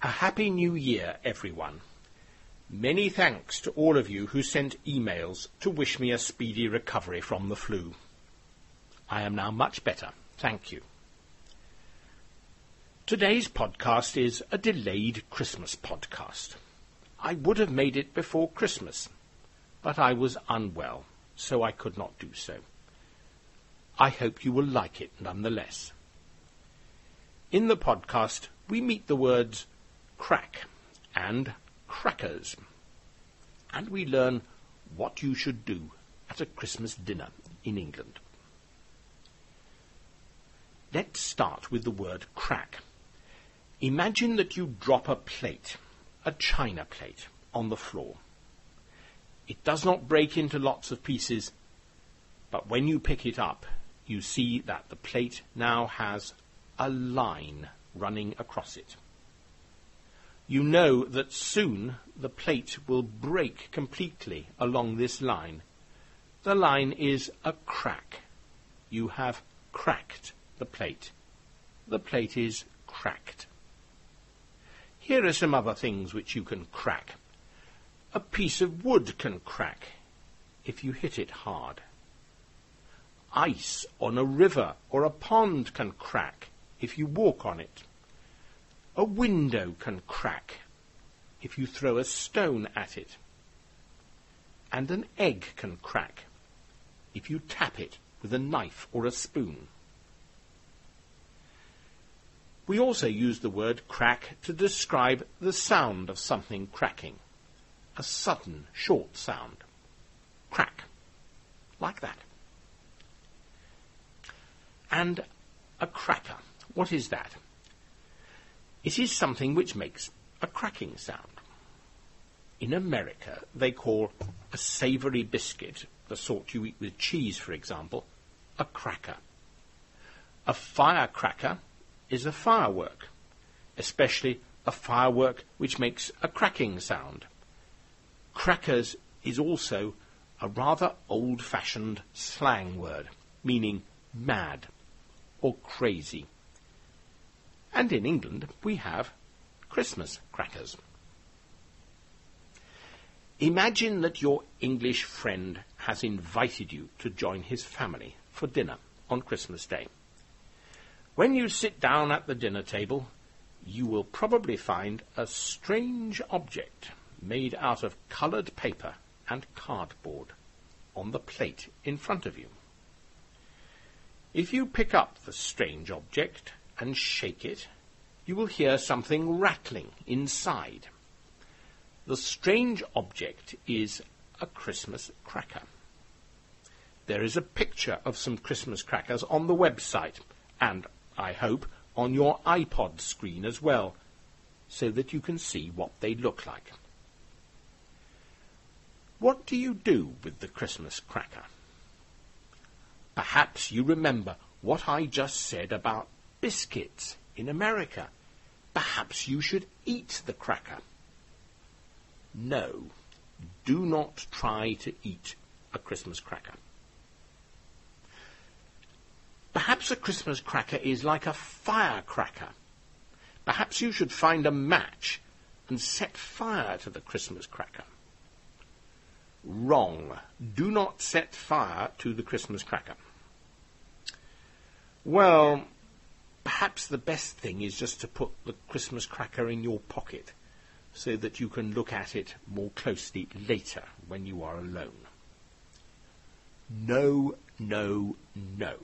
A happy new year, everyone. Many thanks to all of you who sent emails to wish me a speedy recovery from the flu. I am now much better, thank you. Today's podcast is a delayed Christmas podcast. I would have made it before Christmas, but I was unwell, so I could not do so. I hope you will like it nonetheless. In the podcast, we meet the words crack and crackers, and we learn what you should do at a Christmas dinner in England. Let's start with the word crack. Imagine that you drop a plate, a china plate, on the floor. It does not break into lots of pieces, but when you pick it up, you see that the plate now has a line running across it. You know that soon the plate will break completely along this line. The line is a crack. You have cracked the plate. The plate is cracked. Here are some other things which you can crack. A piece of wood can crack if you hit it hard. Ice on a river or a pond can crack if you walk on it. A window can crack if you throw a stone at it. And an egg can crack if you tap it with a knife or a spoon. We also use the word crack to describe the sound of something cracking. A sudden, short sound. Crack. Like that. And a cracker. What is that? It is something which makes a cracking sound. In America, they call a savoury biscuit, the sort you eat with cheese, for example, a cracker. A firecracker is a firework, especially a firework which makes a cracking sound. Crackers is also a rather old-fashioned slang word, meaning mad or crazy. And in England we have Christmas crackers. Imagine that your English friend has invited you to join his family for dinner on Christmas Day. When you sit down at the dinner table, you will probably find a strange object made out of coloured paper and cardboard on the plate in front of you. If you pick up the strange object and shake it, you will hear something rattling inside. The strange object is a Christmas cracker. There is a picture of some Christmas crackers on the website, and, I hope, on your iPod screen as well, so that you can see what they look like. What do you do with the Christmas cracker? Perhaps you remember what I just said about biscuits in America. Perhaps you should eat the cracker. No, do not try to eat a Christmas cracker. Perhaps a Christmas cracker is like a firecracker. Perhaps you should find a match and set fire to the Christmas cracker. Wrong. Do not set fire to the Christmas cracker. Well, perhaps the best thing is just to put the Christmas cracker in your pocket so that you can look at it more closely later when you are alone. No, no, no.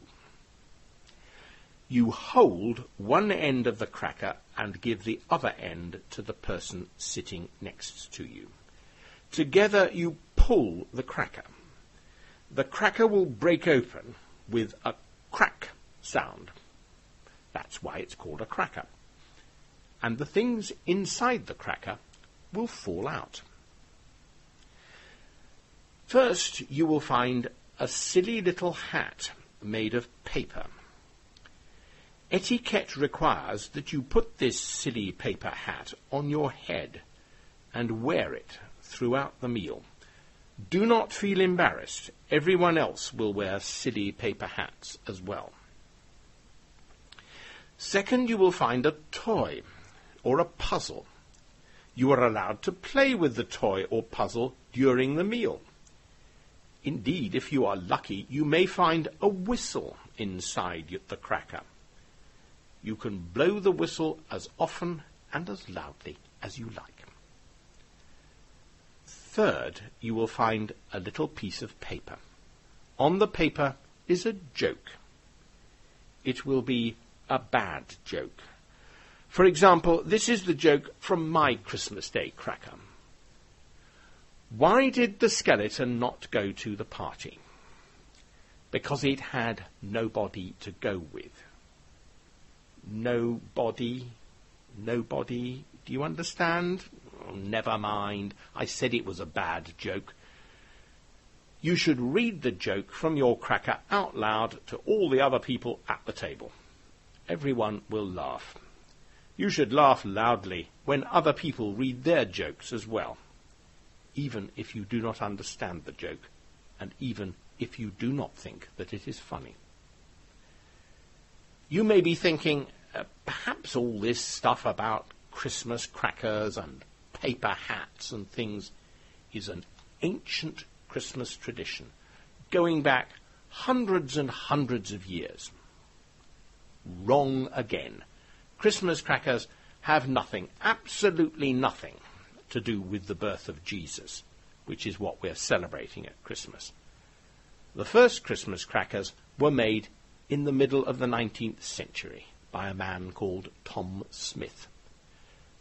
You hold one end of the cracker and give the other end to the person sitting next to you. Together you pull the cracker. The cracker will break open with a crack sound. That's why it's called a cracker. And the things inside the cracker will fall out. First, you will find a silly little hat made of paper. Etiquette requires that you put this silly paper hat on your head and wear it throughout the meal. Do not feel embarrassed. Everyone else will wear silly paper hats as well. Second, you will find a toy, or a puzzle. You are allowed to play with the toy or puzzle during the meal. Indeed, if you are lucky, you may find a whistle inside the cracker. You can blow the whistle as often and as loudly as you like. Third, you will find a little piece of paper. On the paper is a joke. It will be a bad joke. For example, this is the joke from my Christmas Day cracker. Why did the skeleton not go to the party? Because it had nobody to go with. Nobody, nobody, do you understand? Never mind, I said it was a bad joke. You should read the joke from your cracker out loud to all the other people at the table. Everyone will laugh. You should laugh loudly when other people read their jokes as well even if you do not understand the joke, and even if you do not think that it is funny. You may be thinking, uh, perhaps all this stuff about Christmas crackers and paper hats and things is an ancient Christmas tradition going back hundreds and hundreds of years. Wrong again. Christmas crackers have nothing, absolutely nothing, to do with the birth of Jesus, which is what we're celebrating at Christmas. The first Christmas crackers were made in the middle of the 19th century by a man called Tom Smith.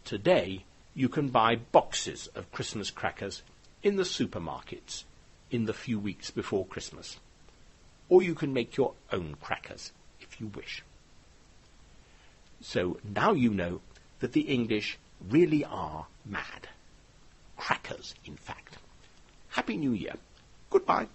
Today, you can buy boxes of Christmas crackers in the supermarkets in the few weeks before Christmas. Or you can make your own crackers if you wish. So now you know that the English really are mad crackers, in fact. Happy New Year. Goodbye.